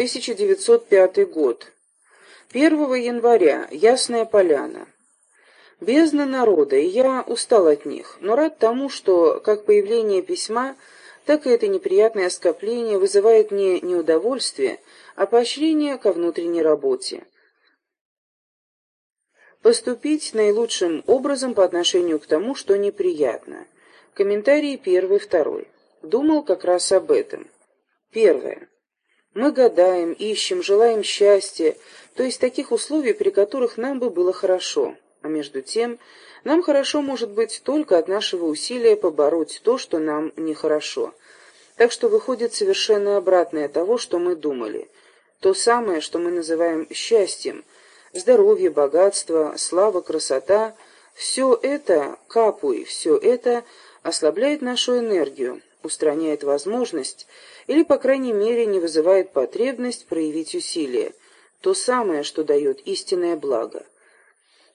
1905 год. 1 января. Ясная поляна. Бездна народа, и я устал от них, но рад тому, что как появление письма, так и это неприятное скопление вызывает не неудовольствие, а поощрение ко внутренней работе. Поступить наилучшим образом по отношению к тому, что неприятно. Комментарии первый-второй. Думал как раз об этом. Первое. Мы гадаем, ищем, желаем счастья, то есть таких условий, при которых нам бы было хорошо. А между тем, нам хорошо может быть только от нашего усилия побороть то, что нам нехорошо. Так что выходит совершенно обратное того, что мы думали. То самое, что мы называем счастьем, здоровье, богатство, слава, красота, все это, капуй, все это ослабляет нашу энергию, устраняет возможность или, по крайней мере, не вызывает потребность проявить усилие, то самое, что дает истинное благо.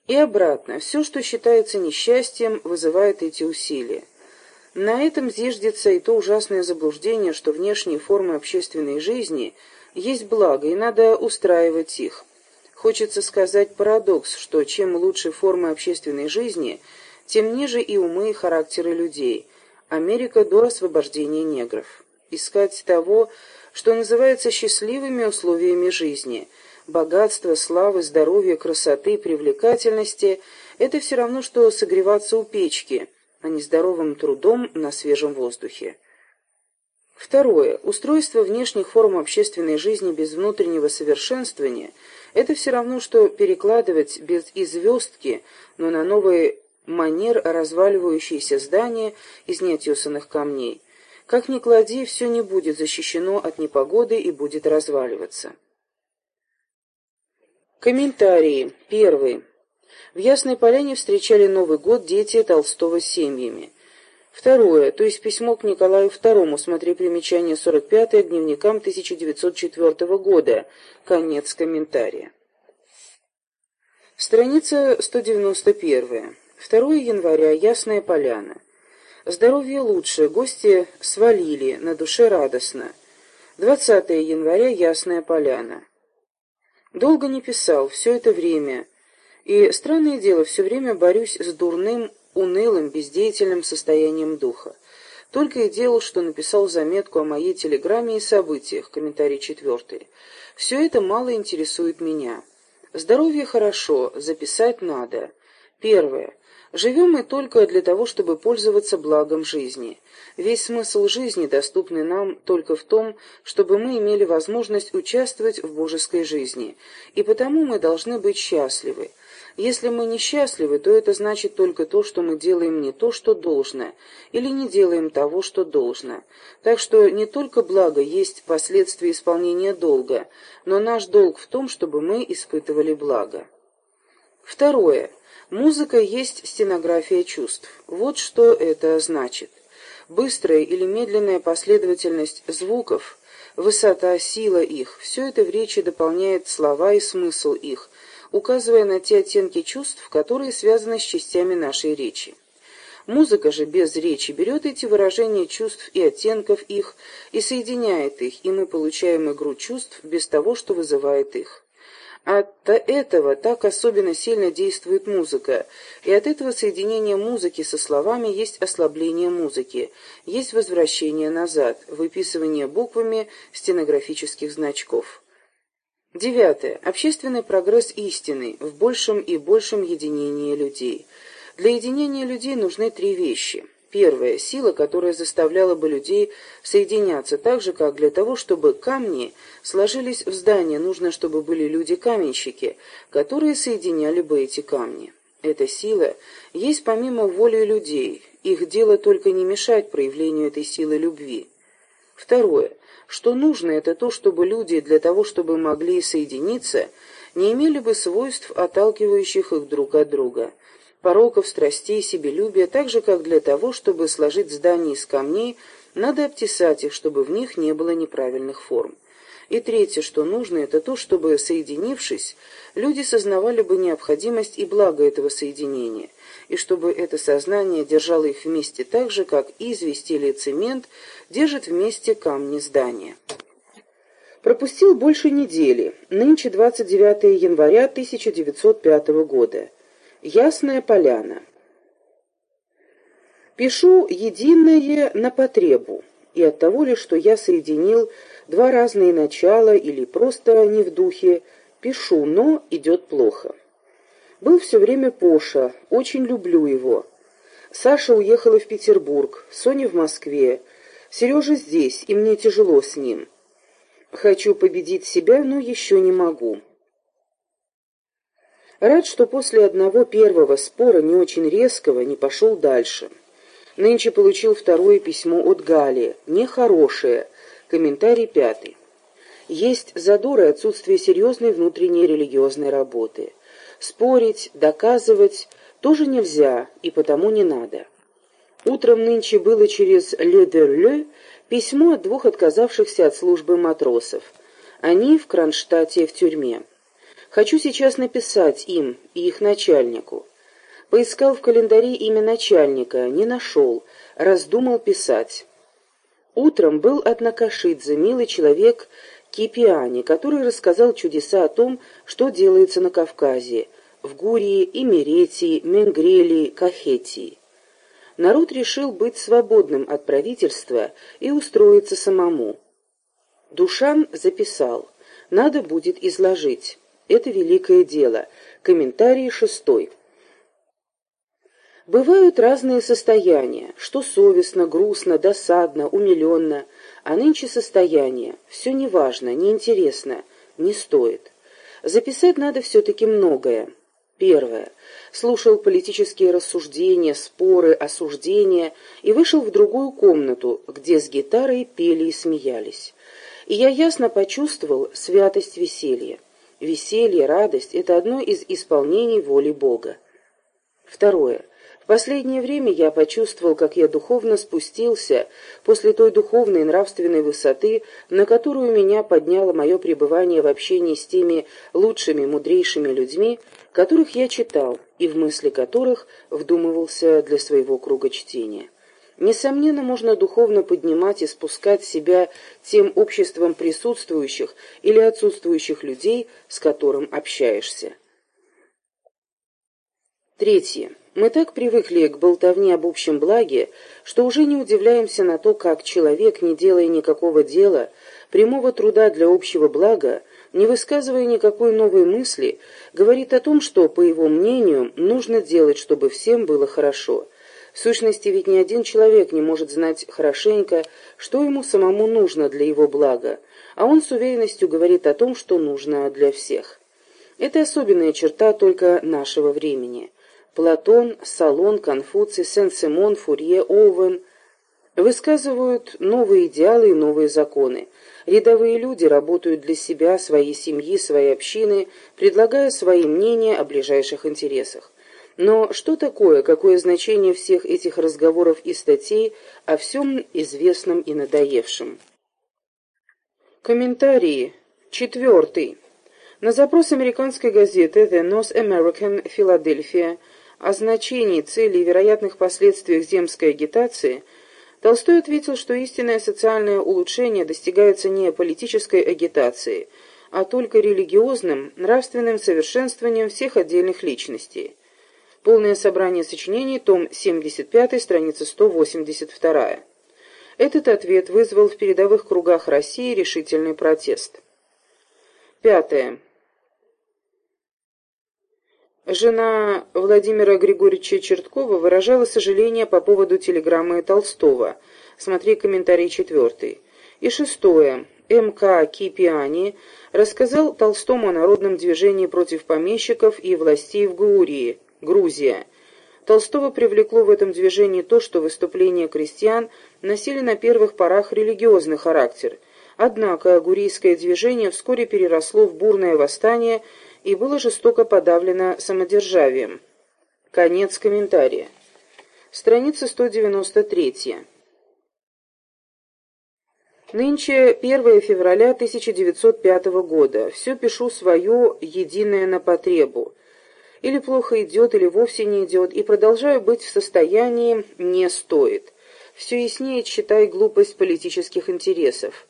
И обратно, все, что считается несчастьем, вызывает эти усилия. На этом зиждется и то ужасное заблуждение, что внешние формы общественной жизни есть благо, и надо устраивать их. Хочется сказать парадокс, что чем лучше формы общественной жизни, тем ниже и умы и характеры людей. Америка до освобождения негров искать того, что называется счастливыми условиями жизни. Богатство, славы, здоровья, красоты, привлекательности – это все равно, что согреваться у печки, а не здоровым трудом на свежем воздухе. Второе. Устройство внешних форм общественной жизни без внутреннего совершенствования – это все равно, что перекладывать без известки, но на новый манер разваливающиеся здания из неотесанных камней. Как ни клади, все не будет защищено от непогоды и будет разваливаться. Комментарии. Первый. В Ясной Поляне встречали Новый год дети Толстого с семьями. Второе, то есть письмо к Николаю II, смотри примечание 45 к дневникам 1904 года. Конец комментария. Страница 191. 2 января. Ясная Поляна. Здоровье лучше, гости свалили, на душе радостно. 20 января, Ясная Поляна. Долго не писал, все это время. И, странное дело, все время борюсь с дурным, унылым, бездеятельным состоянием духа. Только и делал, что написал заметку о моей телеграмме и событиях, комментарий четвертый. Все это мало интересует меня. Здоровье хорошо, записать надо. Первое. Живем мы только для того, чтобы пользоваться благом жизни. Весь смысл жизни, доступный нам только в том, чтобы мы имели возможность участвовать в божеской жизни, и потому мы должны быть счастливы. Если мы несчастливы, то это значит только то, что мы делаем не то, что должно, или не делаем того, что должно. Так что не только благо есть последствия исполнения долга, но наш долг в том, чтобы мы испытывали благо. Второе. Музыка есть стенография чувств. Вот что это значит. Быстрая или медленная последовательность звуков, высота, сила их – все это в речи дополняет слова и смысл их, указывая на те оттенки чувств, которые связаны с частями нашей речи. Музыка же без речи берет эти выражения чувств и оттенков их и соединяет их, и мы получаем игру чувств без того, что вызывает их. От этого так особенно сильно действует музыка, и от этого соединения музыки со словами есть ослабление музыки, есть возвращение назад, выписывание буквами стенографических значков. Девятое. Общественный прогресс истины в большем и большем единении людей. Для единения людей нужны три вещи – Первая – сила, которая заставляла бы людей соединяться, так же, как для того, чтобы камни сложились в здание, нужно, чтобы были люди-каменщики, которые соединяли бы эти камни. Эта сила есть помимо воли людей, их дело только не мешать проявлению этой силы любви. Второе. Что нужно, это то, чтобы люди для того, чтобы могли соединиться, не имели бы свойств, отталкивающих их друг от друга – пороков, страстей, себелюбия, так же, как для того, чтобы сложить здание из камней, надо обтесать их, чтобы в них не было неправильных форм. И третье, что нужно, это то, чтобы, соединившись, люди сознавали бы необходимость и благо этого соединения, и чтобы это сознание держало их вместе так же, как известь или цемент держит вместе камни здания. Пропустил больше недели. Нынче 29 января 1905 года. Ясная поляна. Пишу единое на потребу, и от того ли, что я соединил два разные начала или просто не в духе, пишу, но идет плохо. Был все время Поша, очень люблю его. Саша уехала в Петербург, Соня в Москве, Сережа здесь, и мне тяжело с ним. Хочу победить себя, но еще не могу. Рад, что после одного первого спора, не очень резкого, не пошел дальше. Нынче получил второе письмо от Гали, нехорошее, комментарий пятый. Есть задор и отсутствие серьезной внутренней религиозной работы. Спорить, доказывать тоже нельзя и потому не надо. Утром нынче было через «Ле Дерле» Письмо от двух отказавшихся от службы матросов. Они в Кронштадте в тюрьме. Хочу сейчас написать им и их начальнику. Поискал в календаре имя начальника, не нашел, раздумал писать. Утром был от Накашидзе, милый человек Кипиани, который рассказал чудеса о том, что делается на Кавказе, в Гурии, Имеретии, Менгрелии, Кахетии народ решил быть свободным от правительства и устроиться самому. Душан записал. Надо будет изложить. Это великое дело. Комментарий шестой. Бывают разные состояния, что совестно, грустно, досадно, умиленно, а нынче состояние. Все неважно, неинтересно, не стоит. Записать надо все-таки многое. Первое. Слушал политические рассуждения, споры, осуждения и вышел в другую комнату, где с гитарой пели и смеялись. И я ясно почувствовал святость веселья. Веселье, радость — это одно из исполнений воли Бога. Второе. В последнее время я почувствовал, как я духовно спустился после той духовной и нравственной высоты, на которую меня подняло мое пребывание в общении с теми лучшими, мудрейшими людьми, которых я читал и в мысли которых вдумывался для своего круга чтения. Несомненно, можно духовно поднимать и спускать себя тем обществом присутствующих или отсутствующих людей, с которым общаешься. Третье. Мы так привыкли к болтовне об общем благе, что уже не удивляемся на то, как человек, не делая никакого дела, прямого труда для общего блага, не высказывая никакой новой мысли, говорит о том, что, по его мнению, нужно делать, чтобы всем было хорошо. В сущности, ведь ни один человек не может знать хорошенько, что ему самому нужно для его блага, а он с уверенностью говорит о том, что нужно для всех. Это особенная черта только нашего времени. Платон, Салон, Конфуций, Сен-Симон, Фурье, Оуэн высказывают новые идеалы и новые законы. Рядовые люди работают для себя, своей семьи, своей общины, предлагая свои мнения о ближайших интересах. Но что такое, какое значение всех этих разговоров и статей о всем известном и надоевшем? Комментарии. Четвертый. На запрос американской газеты The North American Philadelphia о значении, цели и вероятных последствиях земской агитации, Толстой ответил, что истинное социальное улучшение достигается не политической агитацией, а только религиозным, нравственным совершенствованием всех отдельных личностей. Полное собрание сочинений, том 75, страница 182. Этот ответ вызвал в передовых кругах России решительный протест. Пятое. Жена Владимира Григорьевича Черткова выражала сожаление по поводу телеграммы Толстого. Смотри комментарий четвертый. И шестое. М.К. Кипиани рассказал Толстому о народном движении против помещиков и властей в Гаурии, Грузия. Толстого привлекло в этом движении то, что выступления крестьян носили на первых порах религиозный характер. Однако гурийское движение вскоре переросло в бурное восстание и было жестоко подавлено самодержавием. Конец комментария. Страница 193. Нынче 1 февраля 1905 года. Все пишу свое единое на потребу. Или плохо идет, или вовсе не идет, и продолжаю быть в состоянии «не стоит». Все яснее читай глупость политических интересов.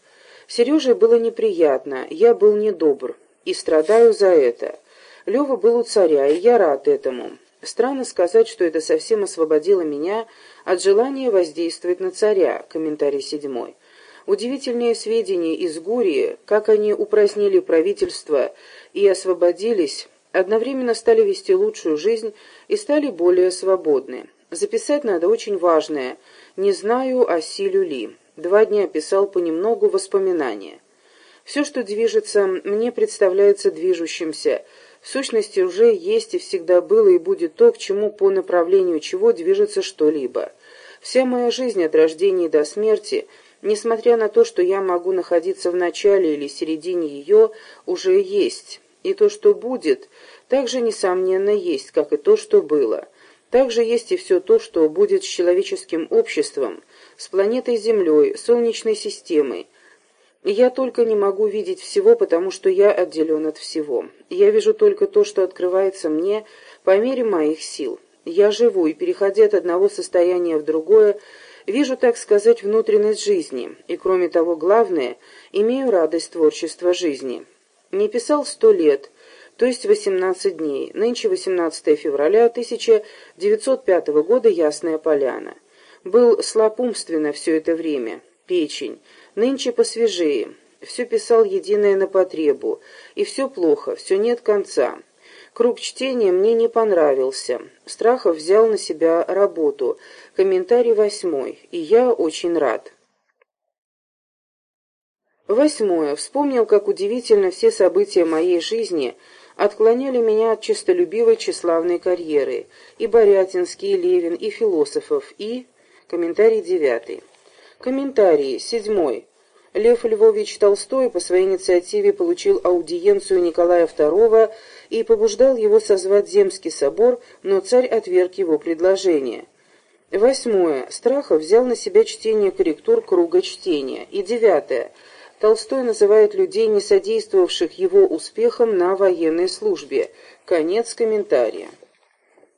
Сереже было неприятно, я был недобр, и страдаю за это. Лева был у царя, и я рад этому. Странно сказать, что это совсем освободило меня от желания воздействовать на царя. Комментарий седьмой. Удивительные сведения из Гурии, как они упразднили правительство и освободились, одновременно стали вести лучшую жизнь и стали более свободны. Записать надо очень важное «Не знаю, а силю ли». Два дня писал понемногу воспоминания. Все, что движется, мне представляется движущимся. В сущности, уже есть и всегда было и будет то, к чему по направлению чего движется что-либо. Вся моя жизнь от рождения до смерти, несмотря на то, что я могу находиться в начале или середине ее, уже есть. И то, что будет, также, несомненно, есть, как и то, что было. Также есть и все то, что будет с человеческим обществом, с планетой Землей, Солнечной системой. Я только не могу видеть всего, потому что я отделен от всего. Я вижу только то, что открывается мне по мере моих сил. Я живу, и, переходя от одного состояния в другое, вижу, так сказать, внутренность жизни, и, кроме того, главное, имею радость творчества жизни. Не писал сто лет, то есть 18 дней. Нынче 18 февраля 1905 года, Ясная Поляна. Был слаб умственно все это время. Печень. Нынче посвежее. Все писал единое на потребу. И все плохо, все нет конца. Круг чтения мне не понравился. Страхов взял на себя работу. Комментарий восьмой. И я очень рад. Восьмое. Вспомнил, как удивительно все события моей жизни – отклоняли меня от честолюбивой тщеславной карьеры, и Борятинский, и Левин, и философов, и... Комментарий девятый. Комментарий седьмой. Лев Львович Толстой по своей инициативе получил аудиенцию Николая II и побуждал его созвать Земский собор, но царь отверг его предложение. Восьмое. Страхов взял на себя чтение корректур круга чтения. И девятое. Толстой называет людей, не содействовавших его успехам на военной службе. Конец комментария.